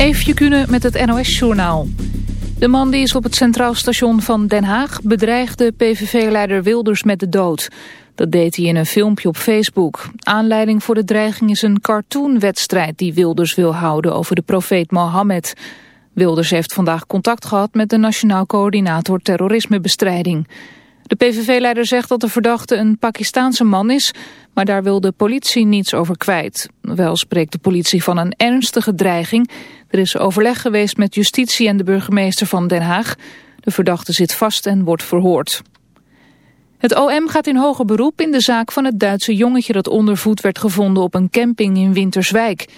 Eefje Kunnen met het NOS-journaal. De man die is op het Centraal Station van Den Haag bedreigde PVV-leider Wilders met de dood. Dat deed hij in een filmpje op Facebook. Aanleiding voor de dreiging is een cartoonwedstrijd die Wilders wil houden over de profeet Mohammed. Wilders heeft vandaag contact gehad met de Nationaal Coördinator Terrorismebestrijding. De PVV-leider zegt dat de verdachte een Pakistaanse man is, maar daar wil de politie niets over kwijt. Wel spreekt de politie van een ernstige dreiging. Er is overleg geweest met justitie en de burgemeester van Den Haag. De verdachte zit vast en wordt verhoord. Het OM gaat in hoger beroep in de zaak van het Duitse jongetje dat ondervoed werd gevonden op een camping in Winterswijk.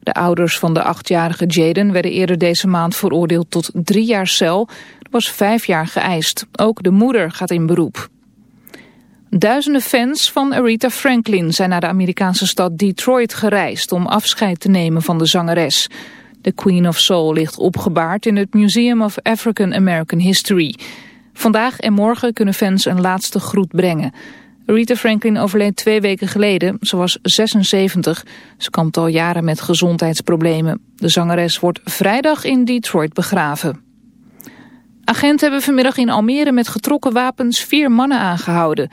De ouders van de achtjarige Jaden werden eerder deze maand veroordeeld tot drie jaar cel. Was vijf jaar geëist. Ook de moeder gaat in beroep. Duizenden fans van Aretha Franklin zijn naar de Amerikaanse stad Detroit gereisd om afscheid te nemen van de zangeres. De Queen of Soul ligt opgebaard in het Museum of African American History. Vandaag en morgen kunnen fans een laatste groet brengen. Aretha Franklin overleed twee weken geleden. Ze was 76. Ze kampt al jaren met gezondheidsproblemen. De zangeres wordt vrijdag in Detroit begraven. Agenten hebben vanmiddag in Almere met getrokken wapens vier mannen aangehouden.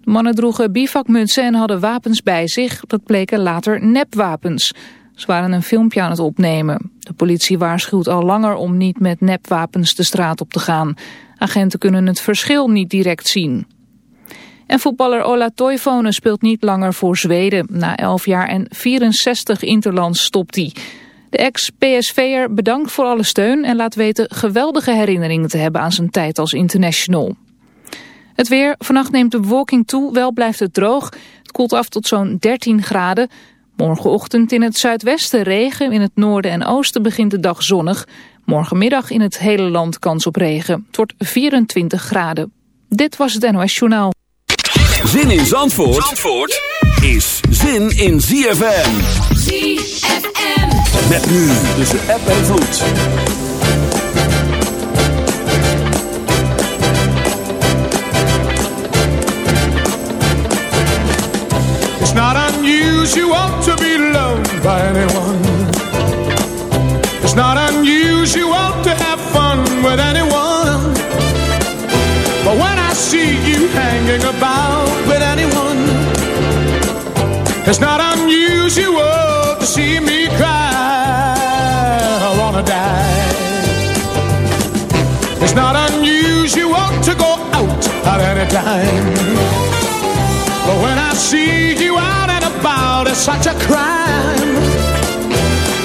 De mannen droegen bivakmutsen en hadden wapens bij zich. Dat bleken later nepwapens. Ze waren een filmpje aan het opnemen. De politie waarschuwt al langer om niet met nepwapens de straat op te gaan. Agenten kunnen het verschil niet direct zien. En voetballer Ola Toivonen speelt niet langer voor Zweden. Na 11 jaar en 64 interlands stopt hij. De ex-PSV'er bedankt voor alle steun en laat weten geweldige herinneringen te hebben aan zijn tijd als international. Het weer, vannacht neemt de bewolking toe, wel blijft het droog. Het koelt af tot zo'n 13 graden. Morgenochtend in het zuidwesten regen, in het noorden en oosten begint de dag zonnig. Morgenmiddag in het hele land kans op regen. Het wordt 24 graden. Dit was het NOS Journaal. Zin in Zandvoort, Zandvoort is zin in ZFM. ZFM. Met nu tussen app en vloed. It's not unusual to be loved by anyone. It's not unusual to have fun with anyone. But when I see you hanging about with anyone, it's not unusual to see me cry. I. It's not unusual to go out at any time. But when I see you out and about, it's such a crime.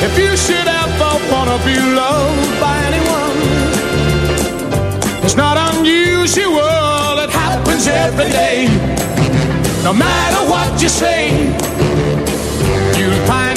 If you should ever wanna be loved by anyone, it's not unusual, it happens every day. No matter what you say, you'll find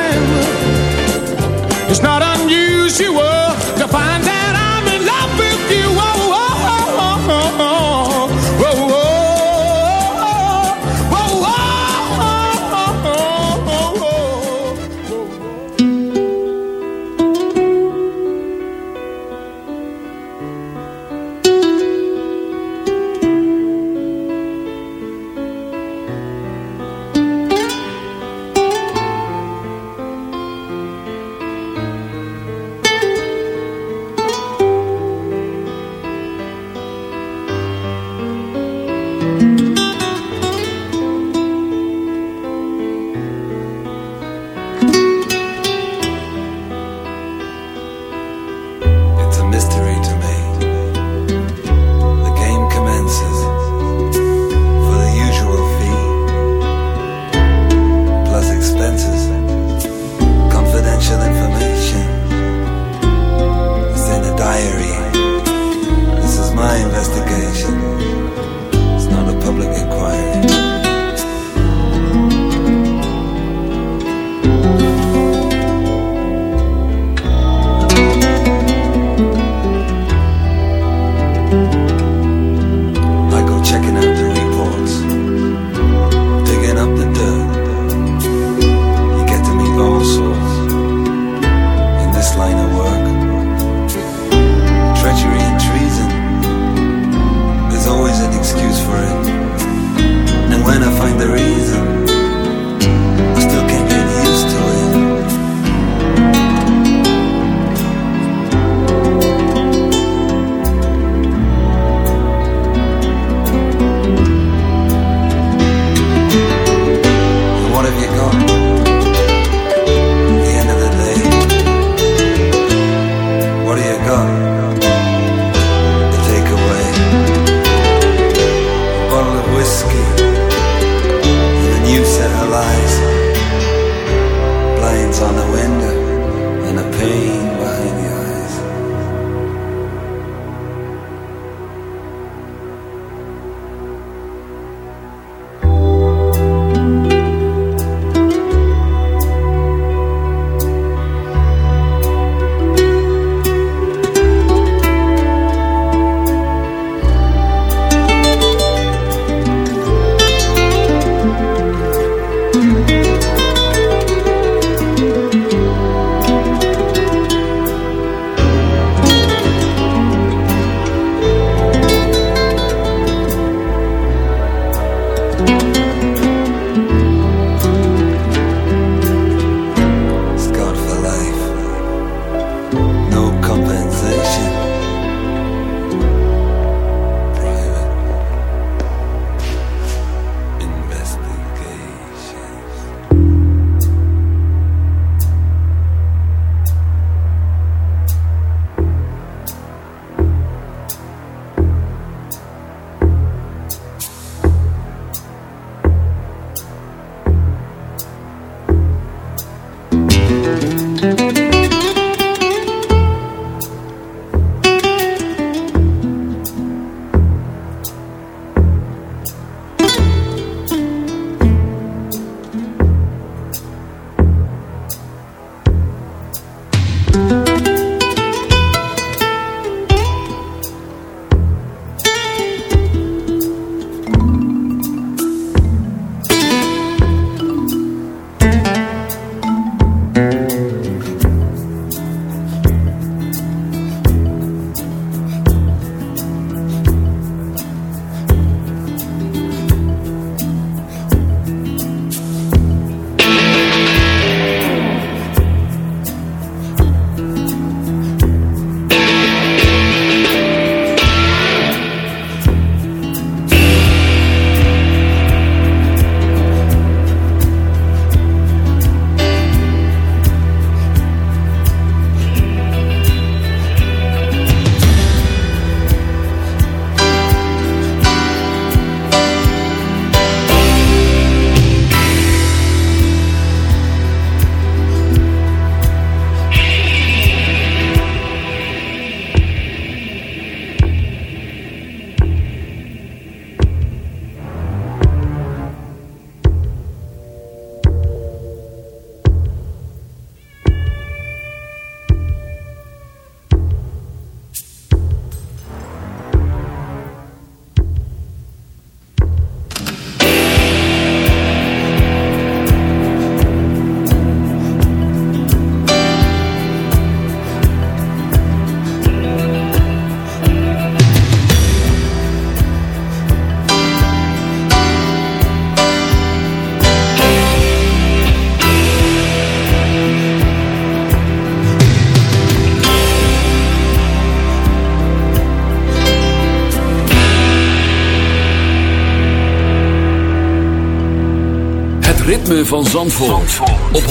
ritme van Zandvoort, op 106.9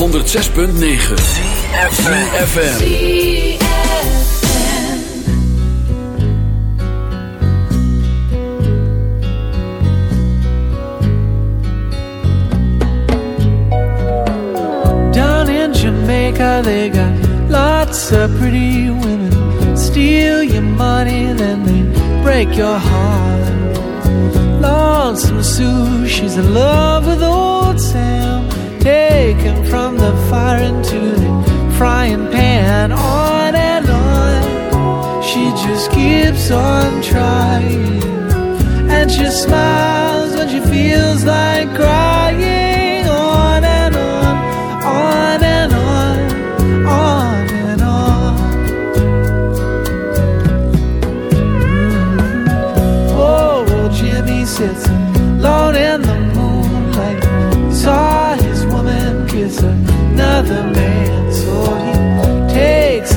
FM Down in Jamaica they got lots of pretty women. Steal your money then they break your heart. Lonesome Sue, she's in love with old Sam. taken from the fire into the frying pan. On and on, she just keeps on trying. And she smiles when she feels like crying.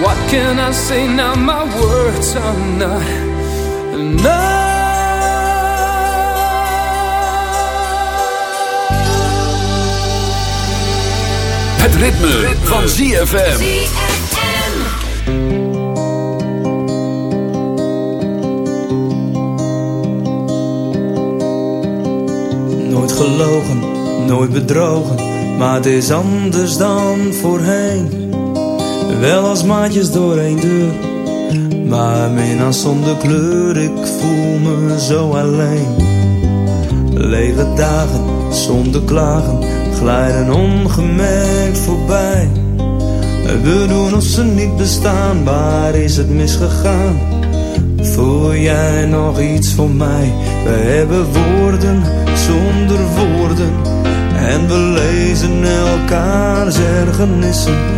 What can I say now? My words are not enough. Het ritme, van ZFM. Nooit gelogen, nooit bedrogen, maar het is anders dan voorheen. Wel als maatjes door één deur, maar minnaar zonder kleur, ik voel me zo alleen. Lege dagen, zonder klagen, glijden ongemerkt voorbij. We doen of ze niet bestaan, waar is het misgegaan? Voel jij nog iets voor mij? We hebben woorden zonder woorden. En we lezen elkaars ergernissen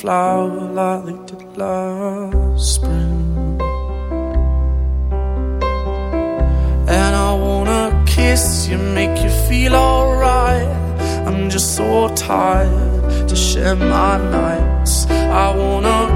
flower like the last spring. And I wanna kiss you, make you feel alright. I'm just so tired to share my nights. I wanna